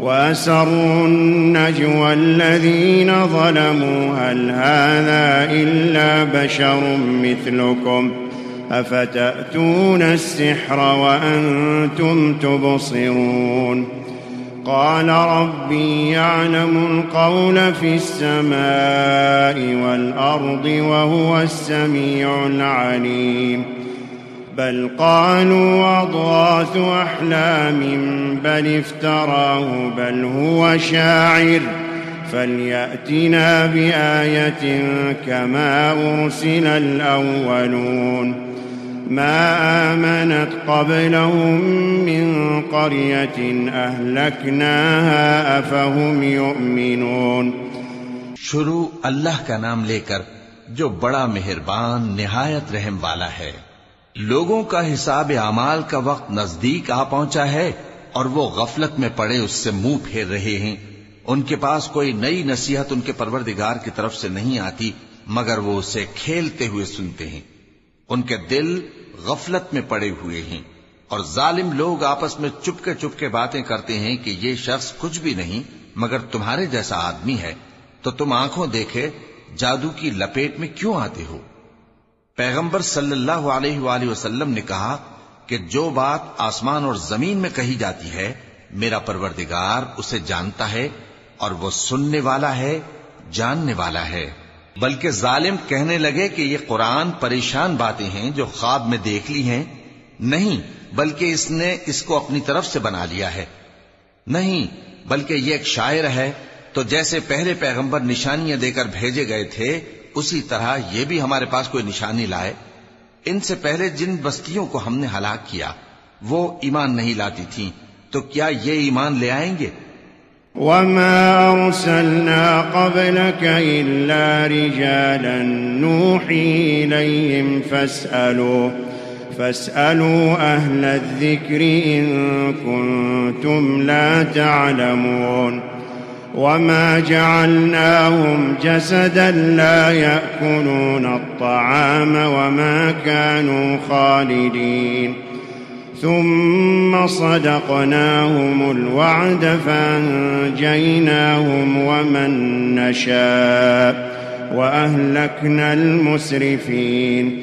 وأسروا النجوى الذين ظلموا هل هذا إلا بشر مثلكم أفتأتون السحر وأنتم تبصرون قال ربي يعلم القول في السماء والأرض وهو السميع العليم بل قالوا أضغاث أحلام بل افتراه بل هو شاعر فليأتنا بآية كما أرسل الأولون ما آمنت قبلهم من قرية أهلكناها أفهم يؤمنون شروع اللہ کا نام لے کر جو بڑا مہربان نہایت رحم والا ہے۔ لوگوں کا حساب اعمال کا وقت نزدیک آ پہنچا ہے اور وہ غفلت میں پڑے اس سے منہ پھیر رہے ہیں۔ ان کے پاس کوئی نئی نصیحت ان کے پروردگار کی طرف سے نہیں آتی، مگر وہ اسے کھیلتے ہوئے سنتے ہیں۔ ان کے دل غفلت میں پڑے ہوئے ہیں اور ظالم لوگ آپس میں چپکے چپکے باتیں کرتے ہیں کہ یہ شخص کچھ بھی نہیں، مگر تمہارے جیسا آدمی ہے۔ تو تم آنکھوں دیکھے، جادو کی لپیٹ میں کیوں آتے ہو؟ پیغمبر صلی اللہ علیہ وآلہ وسلم نے کہا کہ جو بات آسمان اور زمین میں کہی جاتی ہے، میرا پروردگار اسے جانتا ہے اور وہ سننے والا ہے، جاننے والا ہے۔ بلکہ ظالم کہنے لگے کہ یہ قرآن پریشان باتیں ہیں جو خواب میں دیکھ لی ہیں۔ نہیں، بلکہ اس نے اس کو اپنی طرف سے بنا لیا ہے۔ نہیں، بلکہ یہ ایک شاعر ہے۔ تو جیسے پہلے پیغمبر نشانیاں دے کر بھیجے گئے تھے اسی طرح یہ بھی ہمارے پاس کوئی نشانی لائے۔ ان سے پہلے جن بستیوں کو ہم نے ہلاک کیا، وہ ایمان نہیں لاتی تھیں۔ تو کیا یہ ایمان لے آئیں گے؟ وما أرسلنا قبلك إلا رجالا نوحي إليهم فاسألوا فاسألوا أهل الذكر إن كنتم لا تعلمون۔ وما جعلناهم جسدا لا يأكلون الطعام وما كانوا خالدين ثم صدقناهم الوعد فانجيناهم ومن نشاء وأهلكنا المسرفين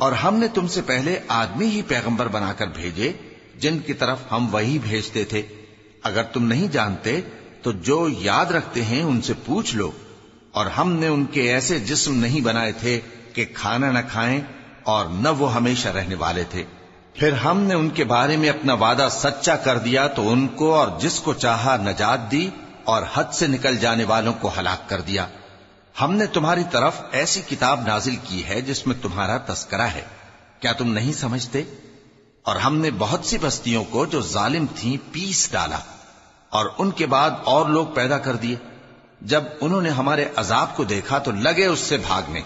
اور ہم نے تم سے پہلے آدمی ہی پیغمبر بنا کر بھیجے، جن کی طرف ہم وہی بھیجتے تھے۔ اگر تم نہیں جانتے، تو جو یاد رکھتے ہیں ان سے پوچھ لو۔ اور ہم نے ان کے ایسے جسم نہیں بنائے تھے کہ کھانا نہ کھائیں اور نہ وہ ہمیشہ رہنے والے تھے۔ پھر ہم نے ان کے بارے میں اپنا وعدہ سچا کر دیا تو ان کو اور جس کو چاہا نجات دی اور حد سے نکل جانے والوں کو ہلاک کر دیا۔ ہم نے تمہاری طرف ایسی کتاب نازل کی ہے جس میں تمہارا تذکرہ ہے۔ کیا تم نہیں سمجھتے؟ اور ہم نے بہت سی بستیوں کو جو ظالم تھیں پیس ڈالا اور ان کے بعد اور لوگ پیدا کر دیے۔ جب انہوں نے ہمارے عذاب کو دیکھا تو لگے اس سے بھاگنے۔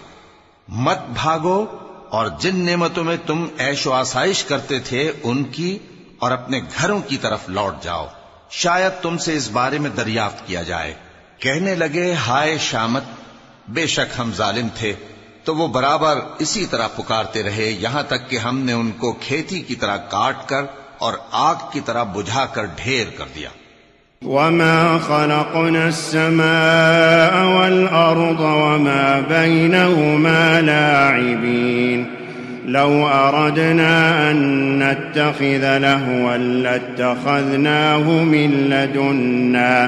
مت بھاگو اور جن نعمتوں میں تم ایش و آسائش کرتے تھے ان کی اور اپنے گھروں کی طرف لوٹ جاؤ۔ شاید تم سے اس بارے میں دریافت کیا جائے۔ کہنے لگے، ہائے شامت! بے شک ہم ظالم تھے، تو وہ برابر اسی طرح پکارتے رہے، یہاں تک کہ ہم نے ان کو کھیتی کی طرح کاٹ کر اور آگ کی طرح بجھا کر ڈھیر کر دیا۔ وما خلقنا السماء والأرض وما بينهما لاعبين۔ لو أردنا أن نتخذ لهوا لاتخذناه من لدنا۔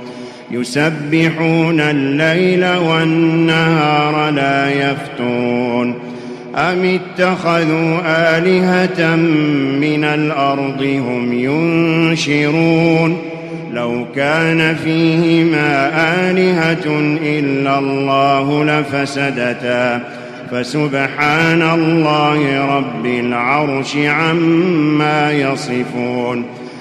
يسبحون الليل والنهار لا يفترون أم اتخذوا آلهة من الأرض هم ينشرون لو كان فيهما آلهة إلا الله لفسدتا فسبحان الله رب العرش عما يصفون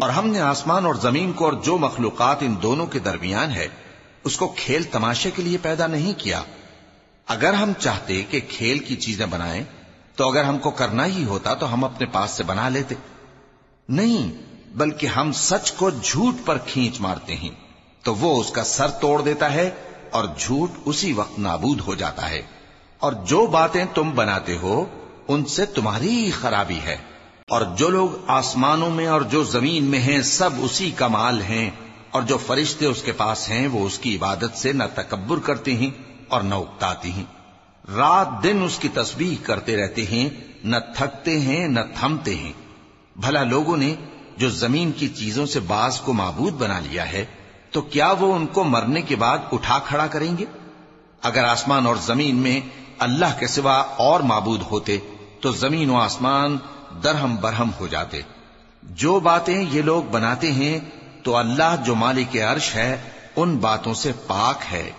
اور ہم نے آسمان اور زمین کو اور جو مخلوقات ان دونوں کے درمیان ہے، اس کو کھیل تماشے کے لیے پیدا نہیں کیا۔ اگر ہم چاہتے کہ کھیل کی چیزیں بنائیں، تو اگر ہم کو کرنا ہی ہوتا تو ہم اپنے پاس سے بنا لیتے۔ نہیں، بلکہ ہم سچ کو جھوٹ پر کھینچ مارتے ہیں، تو وہ اس کا سر توڑ دیتا ہے اور جھوٹ اسی وقت نابود ہو جاتا ہے۔ اور جو باتیں تم بناتے ہو، ان سے تمہاری خرابی ہے۔ اور جو لوگ آسمانوں میں اور جو زمین میں ہیں، سب اسی کا مال ہیں۔ اور جو فرشتے اس کے پاس ہیں، وہ اس کی عبادت سے نہ تکبر کرتے ہیں اور نہ اکتاتی ہیں۔ رات دن اس کی تسبیح کرتے رہتے ہیں، نہ تھکتے ہیں، نہ تھمتے ہیں۔ بھلا لوگوں نے جو زمین کی چیزوں سے باز کو معبود بنا لیا ہے، تو کیا وہ ان کو مرنے کے بعد اٹھا کھڑا کریں گے؟ اگر آسمان اور زمین میں اللہ کے سوا اور معبود ہوتے، تو زمین و آسمان درہم برہم ہو جاتے۔ جو باتیں یہ لوگ بناتے ہیں، تو اللہ جو مالک عرش ہے، ان باتوں سے پاک ہے۔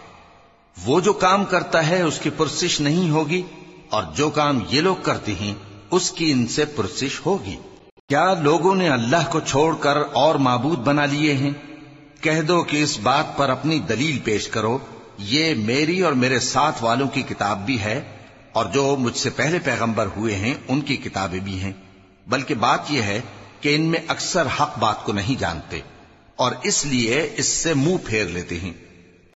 وہ جو کام کرتا ہے، اس کی پرسش نہیں ہوگی۔ اور جو کام یہ لوگ کرتے ہیں، اس کی ان سے پرسش ہوگی۔ کیا لوگوں نے اللہ کو چھوڑ کر اور معبود بنا لیے ہیں؟ کہہ دو کہ اس بات پر اپنی دلیل پیش کرو۔ یہ میری اور میرے ساتھ والوں کی کتاب بھی ہے۔ اور جو مجھ سے پہلے پیغمبر ہوئے ہیں، ان کی کتابیں بھی ہیں۔ بلکہ بات یہ ہے کہ ان میں اکثر حق بات کو نہیں جانتے، اور اس لیے اس سے منہ پھیر لیتے ہیں۔